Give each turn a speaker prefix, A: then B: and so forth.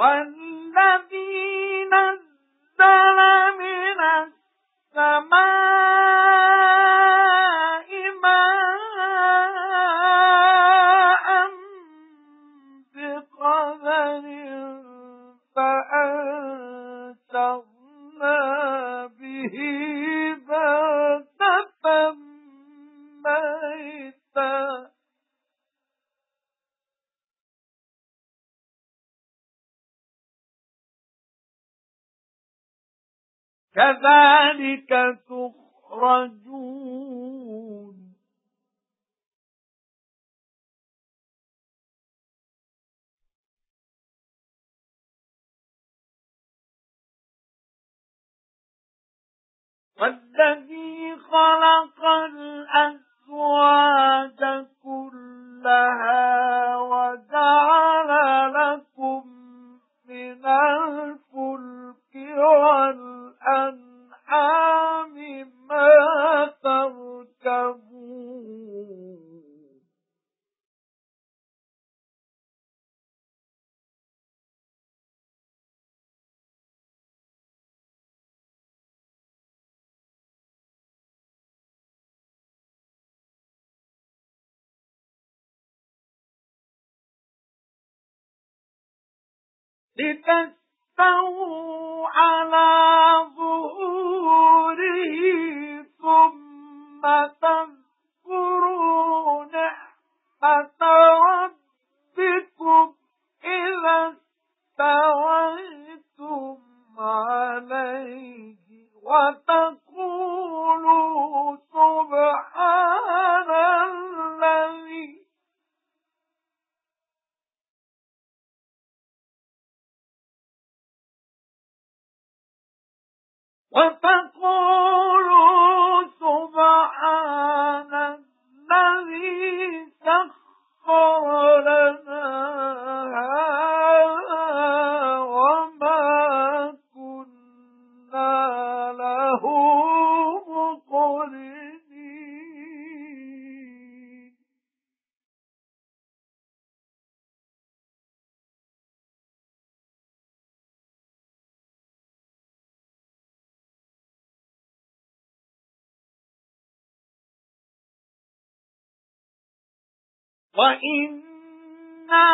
A: وَالَّذِينَ نَزَّلَ مِنْ كَذَلِكَ تُخْرَجُونَ. وَالَّذِي خَلَقَ الْأَزْوَاجَ كُلَّهَا لتستووا على ظهوره ثم تذكروا نعمة وَتَقُولُ وَإِنَّا